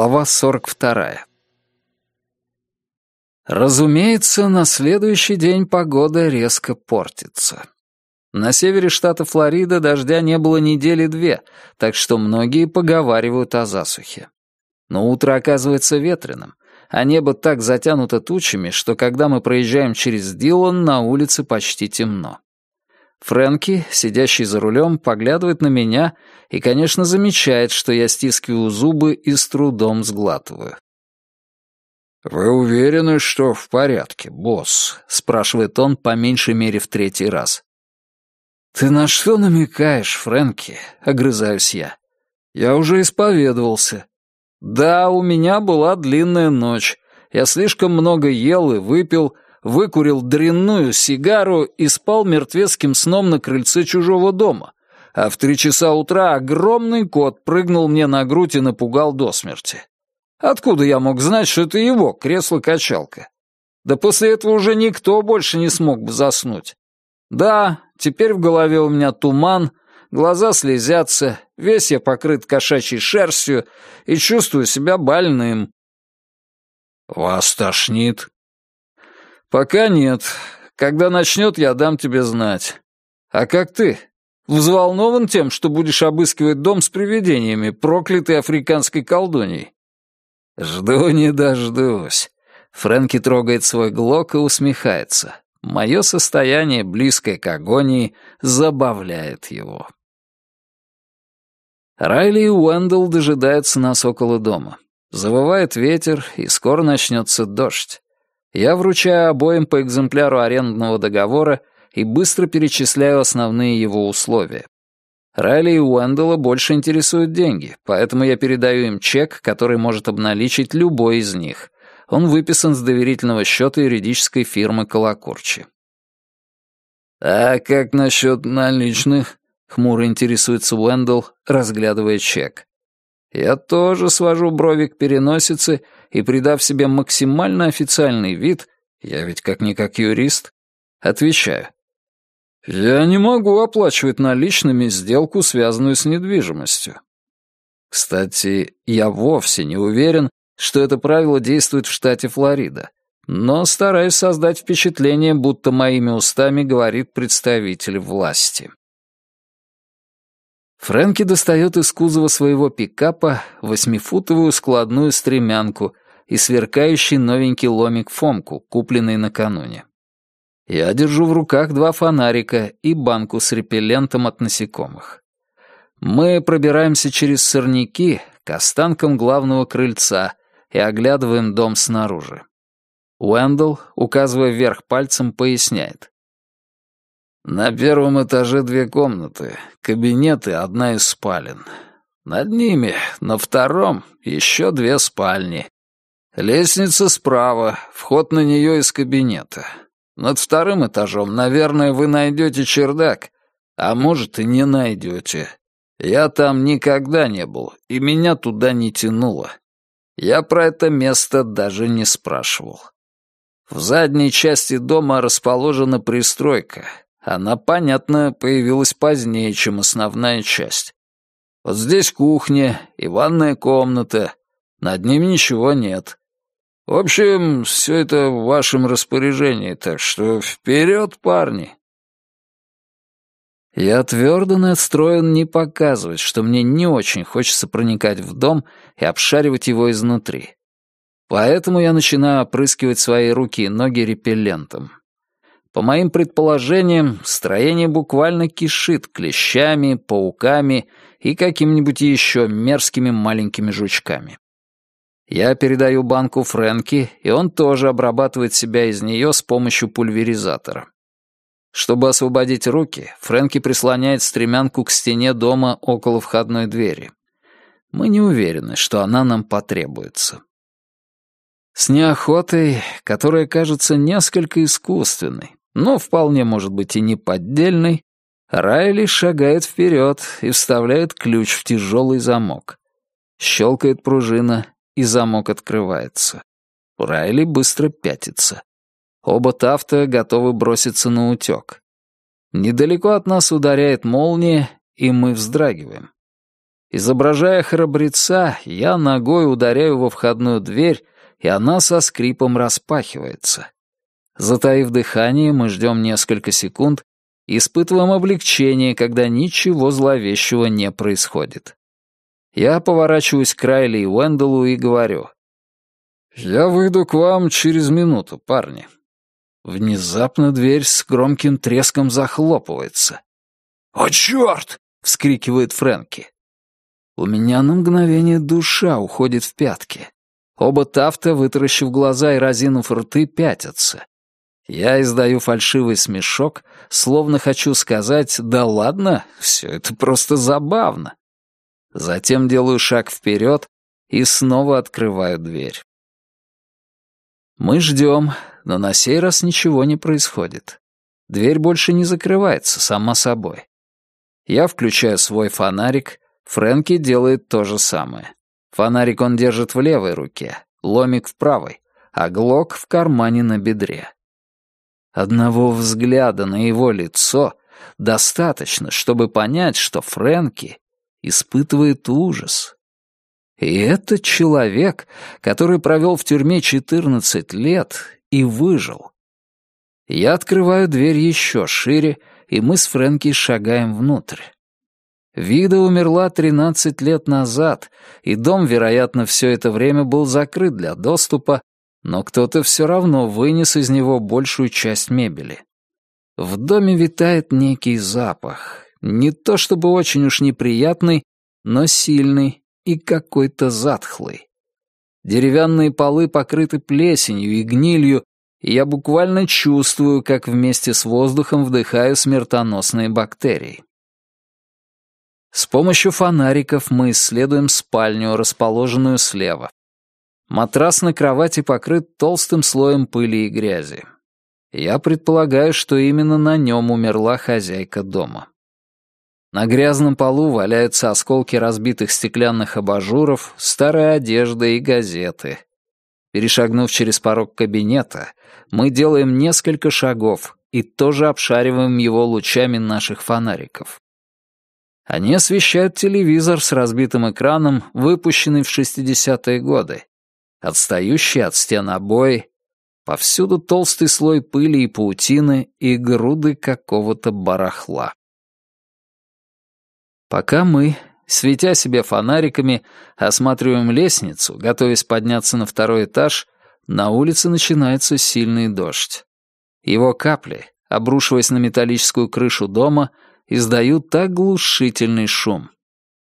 Глава 42. Разумеется, на следующий день погода резко портится. На севере штата Флорида дождя не было недели две, так что многие поговаривают о засухе. Но утро оказывается ветреным, а небо так затянуто тучами, что когда мы проезжаем через Дилан, на улице почти темно. Фрэнки, сидящий за рулем, поглядывает на меня и, конечно, замечает, что я стискиваю зубы и с трудом сглатываю. «Вы уверены, что в порядке, босс?» — спрашивает он по меньшей мере в третий раз. «Ты на что намекаешь, Фрэнки?» — огрызаюсь я. «Я уже исповедовался. Да, у меня была длинная ночь. Я слишком много ел и выпил, выкурил дрянную сигару и спал мертвецким сном на крыльце чужого дома, а в три часа утра огромный кот прыгнул мне на грудь и напугал до смерти. Откуда я мог знать, что это его кресло-качалка? Да после этого уже никто больше не смог бы заснуть. Да, теперь в голове у меня туман, глаза слезятся, весь я покрыт кошачьей шерстью и чувствую себя больным. «Вас тошнит?» «Пока нет. Когда начнет, я дам тебе знать. А как ты? Взволнован тем, что будешь обыскивать дом с привидениями, проклятой африканской колдуньей?» «Жду не дождусь». Фрэнки трогает свой глок и усмехается. Мое состояние, близкое к агонии, забавляет его. Райли и Уэндл дожидаются нас около дома. Завывает ветер, и скоро начнется дождь. Я вручаю обоим по экземпляру арендного договора и быстро перечисляю основные его условия. Райли и Уэндела больше интересуют деньги, поэтому я передаю им чек, который может обналичить любой из них. Он выписан с доверительного счета юридической фирмы Колокорчи. «А как насчет наличных?» — хмуро интересуется Уэндл, разглядывая чек. Я тоже свожу брови к переносице и, придав себе максимально официальный вид, я ведь как-никак юрист, отвечаю. Я не могу оплачивать наличными сделку, связанную с недвижимостью. Кстати, я вовсе не уверен, что это правило действует в штате Флорида, но стараюсь создать впечатление, будто моими устами говорит представитель власти. Фрэнки достает из кузова своего пикапа восьмифутовую складную стремянку и сверкающий новенький ломик Фомку, купленный накануне. Я держу в руках два фонарика и банку с репеллентом от насекомых. Мы пробираемся через сорняки к останкам главного крыльца и оглядываем дом снаружи. Уэндл, указывая вверх пальцем, поясняет. На первом этаже две комнаты, кабинет и одна из спален. Над ними, на втором, еще две спальни. Лестница справа, вход на нее из кабинета. Над вторым этажом, наверное, вы найдете чердак, а может и не найдете. Я там никогда не был, и меня туда не тянуло. Я про это место даже не спрашивал. В задней части дома расположена пристройка, она, понятно, появилась позднее, чем основная часть. Вот здесь кухня и ванная комната. Над ним ничего нет. В общем, все это в вашем распоряжении, так что вперед, парни!» Я твердо настроен не показывать, что мне не очень хочется проникать в дом и обшаривать его изнутри. Поэтому я начинаю опрыскивать свои руки и ноги репеллентом. По моим предположениям, строение буквально кишит клещами, пауками и какими-нибудь еще мерзкими маленькими жучками. Я передаю банку Фрэнки, и он тоже обрабатывает себя из нее с помощью пульверизатора. Чтобы освободить руки, Фрэнки прислоняет стремянку к стене дома около входной двери. Мы не уверены, что она нам потребуется. С неохотой, которая кажется несколько искусственной, но вполне может быть и неподдельной, Райли шагает вперед и вставляет ключ в тяжелый замок. Щелкает пружина, и замок открывается. Райли быстро пятится. Оба Тафта готовы броситься на утек. Недалеко от нас ударяет молния, и мы вздрагиваем. Изображая храбреца, я ногой ударяю во входную дверь, и она со скрипом распахивается. Затаив дыхание, мы ждем несколько секунд и испытываем облегчение, когда ничего зловещего не происходит. Я поворачиваюсь к Райли и Уэнделу и говорю. «Я выйду к вам через минуту, парни». Внезапно дверь с громким треском захлопывается. «О, черт!» — вскрикивает Фрэнки. У меня на мгновение душа уходит в пятки. Оба Тафта, вытаращив глаза и разинув рты, пятятся. Я издаю фальшивый смешок, словно хочу сказать «да ладно, все это просто забавно». Затем делаю шаг вперед и снова открываю дверь. Мы ждем, но на сей раз ничего не происходит. Дверь больше не закрывается сама собой. Я включаю свой фонарик, Фрэнки делает то же самое. Фонарик он держит в левой руке, ломик в правой, а глок в кармане на бедре. Одного взгляда на его лицо достаточно, чтобы понять, что Фрэнки испытывает ужас. И это человек, который провел в тюрьме 14 лет и выжил. Я открываю дверь еще шире, и мы с Фрэнки шагаем внутрь. Вида умерла 13 лет назад, и дом, вероятно, все это время был закрыт для доступа, но кто-то все равно вынес из него большую часть мебели. В доме витает некий запах, не то чтобы очень уж неприятный, но сильный и какой-то затхлый. Деревянные полы покрыты плесенью и гнилью, и я буквально чувствую, как вместе с воздухом вдыхаю смертоносные бактерии. С помощью фонариков мы исследуем спальню, расположенную слева. Матрас на кровати покрыт толстым слоем пыли и грязи. Я предполагаю, что именно на нем умерла хозяйка дома. На грязном полу валяются осколки разбитых стеклянных абажуров, старая одежда и газеты. Перешагнув через порог кабинета, мы делаем несколько шагов и тоже обшариваем его лучами наших фонариков. Они освещают телевизор с разбитым экраном, выпущенный в 60-е годы, отстающий от стен обои, повсюду толстый слой пыли и паутины и груды какого-то барахла. Пока мы, светя себе фонариками, осматриваем лестницу, готовясь подняться на второй этаж, на улице начинается сильный дождь. Его капли, обрушиваясь на металлическую крышу дома, издают оглушительный шум.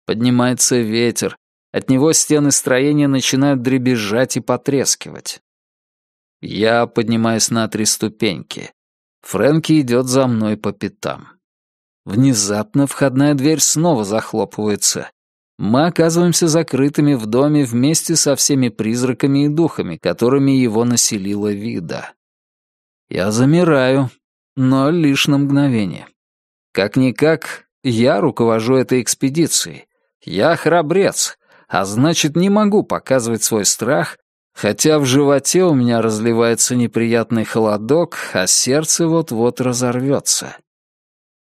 Поднимается ветер, от него стены строения начинают дребезжать и потрескивать. Я поднимаюсь на три ступеньки. Фрэнки идет за мной по пятам. Внезапно входная дверь снова захлопывается. Мы оказываемся закрытыми в доме вместе со всеми призраками и духами, которыми его населила вида. Я замираю, но лишь на мгновение. Как-никак, я руковожу этой экспедицией. Я храбрец, а значит, не могу показывать свой страх, хотя в животе у меня разливается неприятный холодок, а сердце вот-вот разорвется.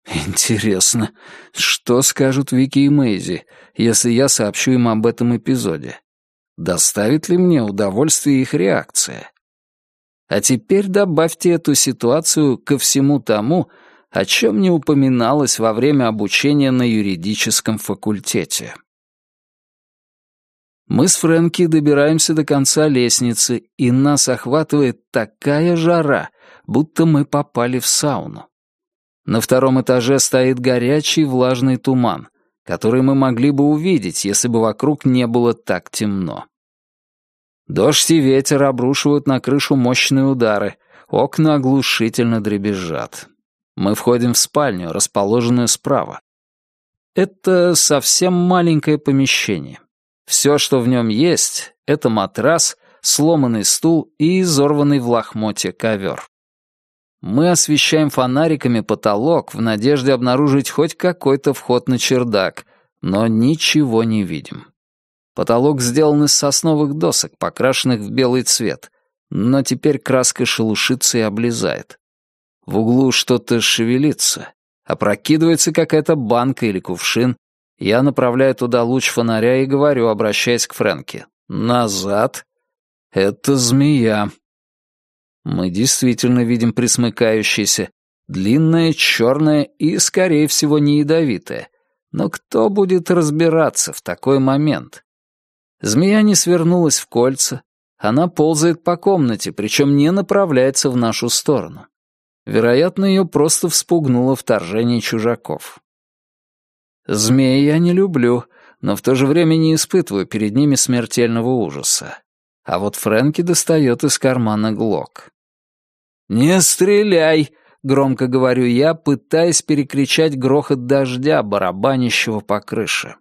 Интересно, что скажут Вики и Мэйзи, если я сообщу им об этом эпизоде? Доставит ли мне удовольствие их реакция? А теперь добавьте эту ситуацию ко всему тому, о чем не упоминалось во время обучения на юридическом факультете. Мы с Фрэнки добираемся до конца лестницы, и нас охватывает такая жара, будто мы попали в сауну. На втором этаже стоит горячий влажный туман, который мы могли бы увидеть, если бы вокруг не было так темно. Дождь и ветер обрушивают на крышу мощные удары, окна оглушительно дребезжат. Мы входим в спальню, расположенную справа. Это совсем маленькое помещение. Все, что в нем есть, это матрас, сломанный стул и изорванный в лохмотье ковер. Мы освещаем фонариками потолок в надежде обнаружить хоть какой-то вход на чердак, но ничего не видим. Потолок сделан из сосновых досок, покрашенных в белый цвет, но теперь краска шелушится и облезает. В углу что-то шевелится, опрокидывается какая-то банка или кувшин, Я направляю туда луч фонаря и говорю, обращаясь к Фрэнке. «Назад. Это змея». Мы действительно видим присмыкающееся, длинное, черное и, скорее всего, не ядовитое. Но кто будет разбираться в такой момент? Змея не свернулась в кольца. Она ползает по комнате, причем не направляется в нашу сторону. Вероятно, ее просто вспугнуло вторжение чужаков. Змеи я не люблю, но в то же время не испытываю перед ними смертельного ужаса. А вот Фрэнки достает из кармана глок. «Не стреляй!» — громко говорю я, пытаясь перекричать грохот дождя, барабанящего по крыше.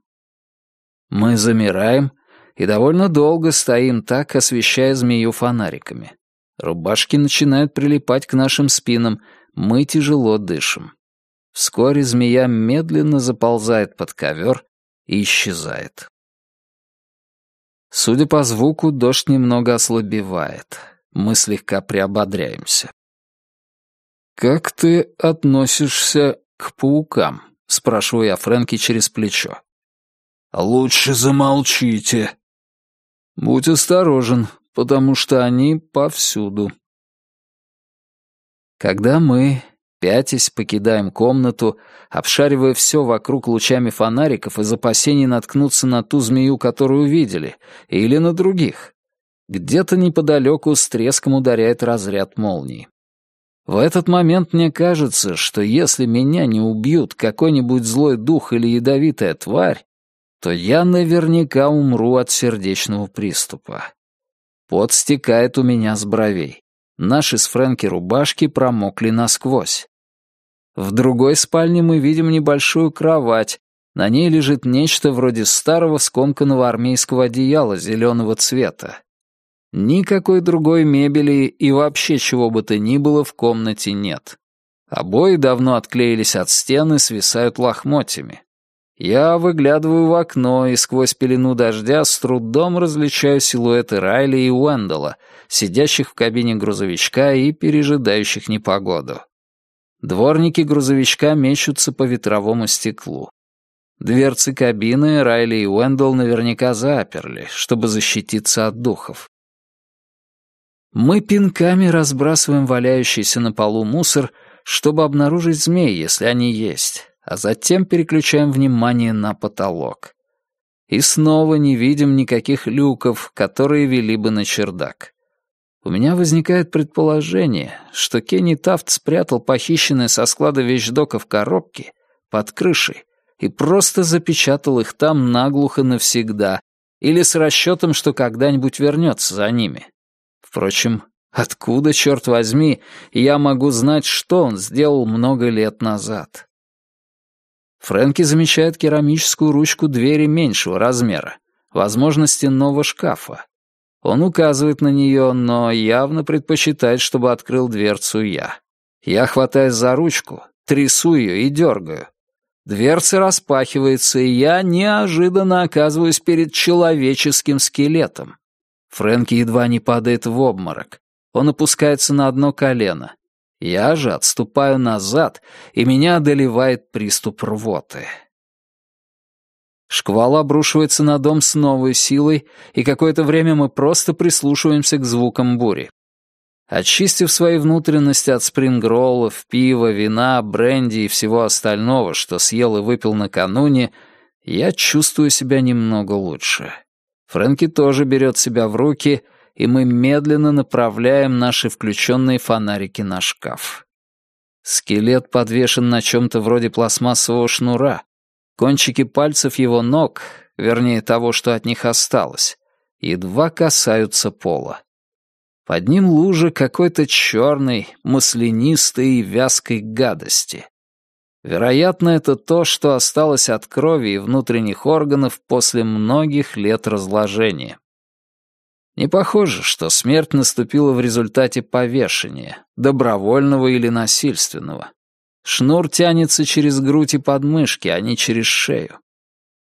Мы замираем и довольно долго стоим так, освещая змею фонариками. Рубашки начинают прилипать к нашим спинам, мы тяжело дышим. Вскоре змея медленно заползает под ковер и исчезает. Судя по звуку, дождь немного ослабевает. Мы слегка приободряемся. «Как ты относишься к паукам?» — спрашиваю я Фрэнки через плечо. «Лучше замолчите». «Будь осторожен, потому что они повсюду». Когда мы, пятясь, покидаем комнату, обшаривая все вокруг лучами фонариков из опасений наткнуться на ту змею, которую видели, или на других, где-то неподалеку с треском ударяет разряд молнии. В этот момент мне кажется, что если меня не убьют какой-нибудь злой дух или ядовитая тварь, то я наверняка умру от сердечного приступа. Пот стекает у меня с бровей. Наши с Фрэнки рубашки промокли насквозь. В другой спальне мы видим небольшую кровать. На ней лежит нечто вроде старого скомканного армейского одеяла зеленого цвета. Никакой другой мебели и вообще чего бы то ни было в комнате нет. Обои давно отклеились от стены, свисают лохмотьями. Я выглядываю в окно и сквозь пелену дождя с трудом различаю силуэты Райли и Уэндала, сидящих в кабине грузовичка и пережидающих непогоду. Дворники грузовичка мечутся по ветровому стеклу. Дверцы кабины Райли и Уэндал наверняка заперли, чтобы защититься от духов. Мы пинками разбрасываем валяющийся на полу мусор, чтобы обнаружить змей, если они есть, а затем переключаем внимание на потолок. И снова не видим никаких люков, которые вели бы на чердак. У меня возникает предположение, что Кенни Тафт спрятал похищенные со склада вещдока в коробке под крышей и просто запечатал их там наглухо навсегда или с расчетом, что когда-нибудь вернется за ними. Впрочем, откуда, черт возьми, я могу знать, что он сделал много лет назад? Фрэнки замечает керамическую ручку двери меньшего размера, возможно, стенного шкафа. Он указывает на нее, но явно предпочитает, чтобы открыл дверцу я. Я хватаюсь за ручку, трясу ее и дергаю. Дверца распахивается, и я неожиданно оказываюсь перед человеческим скелетом. Фрэнки едва не падает в обморок. Он опускается на одно колено. Я же отступаю назад, и меня одолевает приступ рвоты. Шквал обрушивается на дом с новой силой, и какое-то время мы просто прислушиваемся к звукам бури. Очистив свои внутренности от спрингроллов, пива, вина, бренди и всего остального, что съел и выпил накануне, я чувствую себя немного лучше. Фрэнки тоже берет себя в руки, и мы медленно направляем наши включенные фонарики на шкаф. Скелет подвешен на чем-то вроде пластмассового шнура. Кончики пальцев его ног, вернее того, что от них осталось, едва касаются пола. Под ним лужа какой-то черной, маслянистой и вязкой гадости. Вероятно, это то, что осталось от крови и внутренних органов после многих лет разложения. Не похоже, что смерть наступила в результате повешения, добровольного или насильственного. Шнур тянется через грудь и подмышки, а не через шею.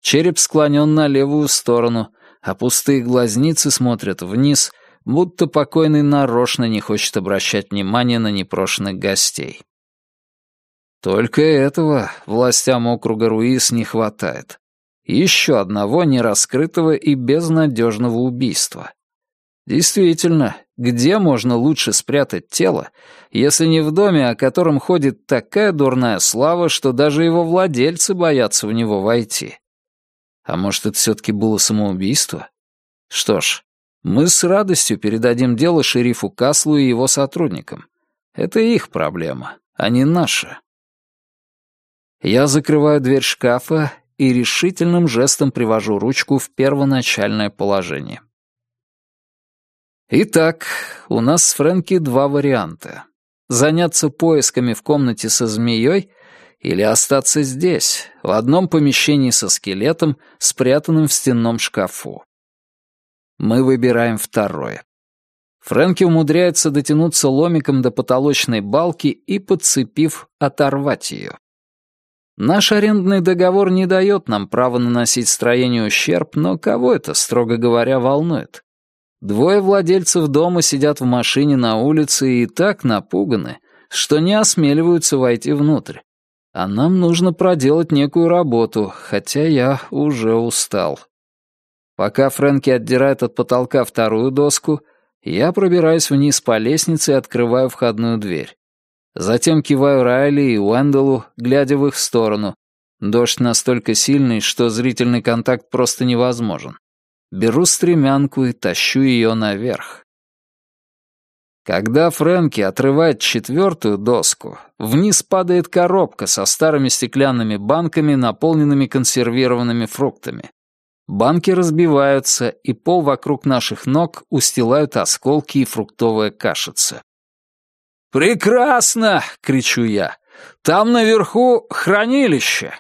Череп склонен на левую сторону, а пустые глазницы смотрят вниз, будто покойный нарочно не хочет обращать внимание на непрошенных гостей. Только этого властям округа Руис не хватает. Еще одного нераскрытого и безнадежного убийства. Действительно, где можно лучше спрятать тело, если не в доме, о котором ходит такая дурная слава, что даже его владельцы боятся в него войти? А может, это все-таки было самоубийство? Что ж, мы с радостью передадим дело шерифу Каслу и его сотрудникам. Это их проблема, а не наша. Я закрываю дверь шкафа и решительным жестом привожу ручку в первоначальное положение. Итак, у нас с Фрэнки два варианта. Заняться поисками в комнате со змеей или остаться здесь, в одном помещении со скелетом, спрятанным в стенном шкафу. Мы выбираем второе. Фрэнки умудряется дотянуться ломиком до потолочной балки и, подцепив, оторвать ее. Наш арендный договор не дает нам права наносить строению ущерб, но кого это, строго говоря, волнует? Двое владельцев дома сидят в машине на улице и так напуганы, что не осмеливаются войти внутрь. А нам нужно проделать некую работу, хотя я уже устал. Пока Фрэнки отдирает от потолка вторую доску, я пробираюсь вниз по лестнице и открываю входную дверь. Затем киваю Райли и Уэнделу, глядя в их сторону. Дождь настолько сильный, что зрительный контакт просто невозможен. Беру стремянку и тащу ее наверх. Когда Фрэнки отрывает четвертую доску, вниз падает коробка со старыми стеклянными банками, наполненными консервированными фруктами. Банки разбиваются, и пол вокруг наших ног устилают осколки и фруктовая кашица. «Прекрасно!» — кричу я. «Там наверху хранилище!»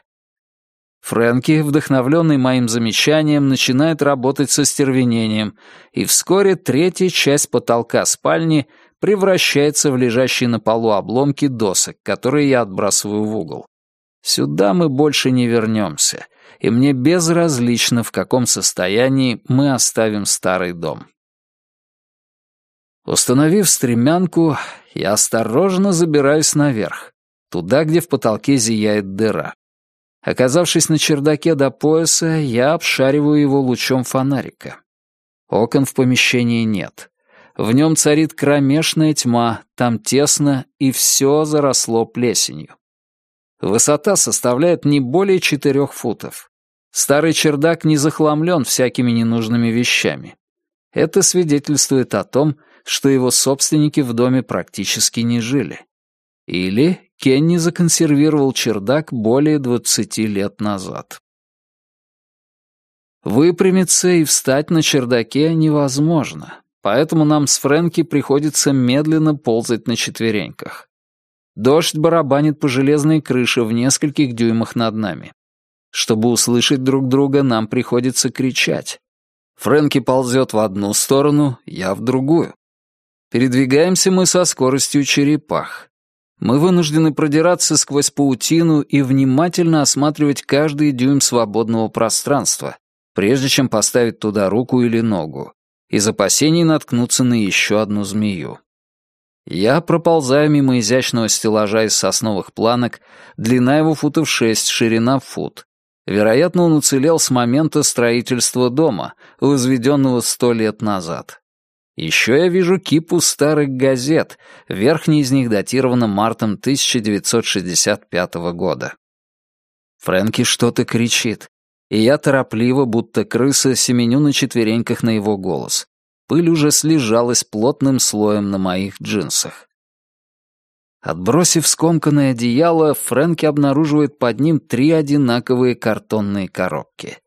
Фрэнки, вдохновленный моим замечанием, начинает работать со стервенением, и вскоре третья часть потолка спальни превращается в лежащие на полу обломки досок, которые я отбрасываю в угол. Сюда мы больше не вернемся — и мне безразлично, в каком состоянии мы оставим старый дом. Установив стремянку, я осторожно забираюсь наверх, туда, где в потолке зияет дыра. Оказавшись на чердаке до пояса, я обшариваю его лучом фонарика. Окон в помещении нет. В нем царит кромешная тьма, там тесно, и все заросло плесенью. Высота составляет не более четырех футов. Старый чердак не захламлен всякими ненужными вещами. Это свидетельствует о том, что его собственники в доме практически не жили. Или Кенни законсервировал чердак более 20 лет назад. Выпрямиться и встать на чердаке невозможно, поэтому нам с Фрэнки приходится медленно ползать на четвереньках. Дождь барабанит по железной крыше в нескольких дюймах над нами. Чтобы услышать друг друга, нам приходится кричать. Фрэнки ползет в одну сторону, я в другую. Передвигаемся мы со скоростью черепах. Мы вынуждены продираться сквозь паутину и внимательно осматривать каждый дюйм свободного пространства, прежде чем поставить туда руку или ногу, из опасений наткнуться на еще одну змею. Я проползаю мимо изящного стеллажа из сосновых планок, длина его футов шесть, ширина фут, Вероятно, он уцелел с момента строительства дома, возведенного сто лет назад. Еще я вижу кипу старых газет, верхняя из них датирована мартом 1965 года. Фрэнки что-то кричит, и я торопливо, будто крыса, семеню на четвереньках на его голос. Пыль уже слежалась плотным слоем на моих джинсах. Отбросив скомканное одеяло, Фрэнки обнаруживает под ним три одинаковые картонные коробки.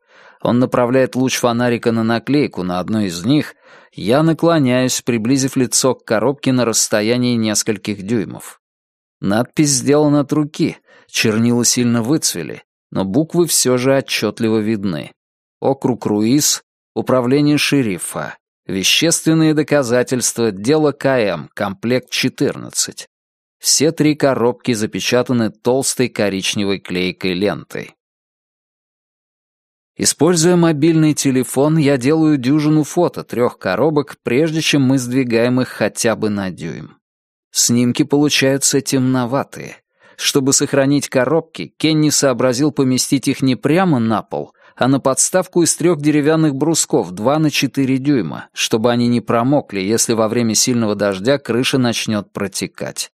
Он направляет луч фонарика на наклейку на одной из них. Я наклоняюсь, приблизив лицо к коробке на расстоянии нескольких дюймов. Надпись сделана от руки, чернила сильно выцвели, но буквы все же отчетливо видны. Округ Руис, Управление шерифа, Вещественные доказательства, дело КМ, комплект 14. Все три коробки запечатаны толстой коричневой клейкой лентой. Используя мобильный телефон, я делаю дюжину фото трех коробок, прежде чем мы сдвигаем их хотя бы на дюйм. Снимки получаются темноватые. Чтобы сохранить коробки, Кенни сообразил поместить их не прямо на пол, а на подставку из трех деревянных брусков 2 на 4 дюйма, чтобы они не промокли, если во время сильного дождя крыша начнет протекать.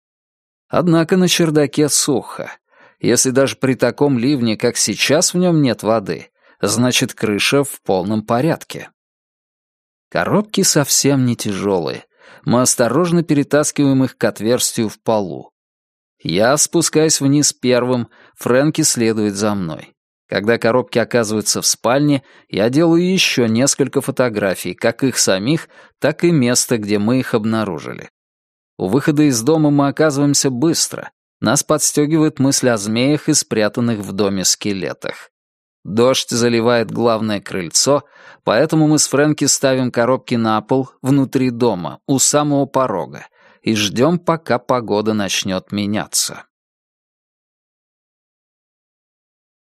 Однако на чердаке сухо. Если даже при таком ливне, как сейчас, в нем нет воды, значит, крыша в полном порядке. Коробки совсем не тяжелые. Мы осторожно перетаскиваем их к отверстию в полу. Я спускаюсь вниз первым, Фрэнки следует за мной. Когда коробки оказываются в спальне, я делаю еще несколько фотографий, как их самих, так и места, где мы их обнаружили. У выхода из дома мы оказываемся быстро. Нас подстегивает мысль о змеях и спрятанных в доме скелетах. Дождь заливает главное крыльцо, поэтому мы с Фрэнки ставим коробки на пол внутри дома, у самого порога, и ждем, пока погода начнет меняться.